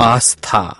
阿斯塔。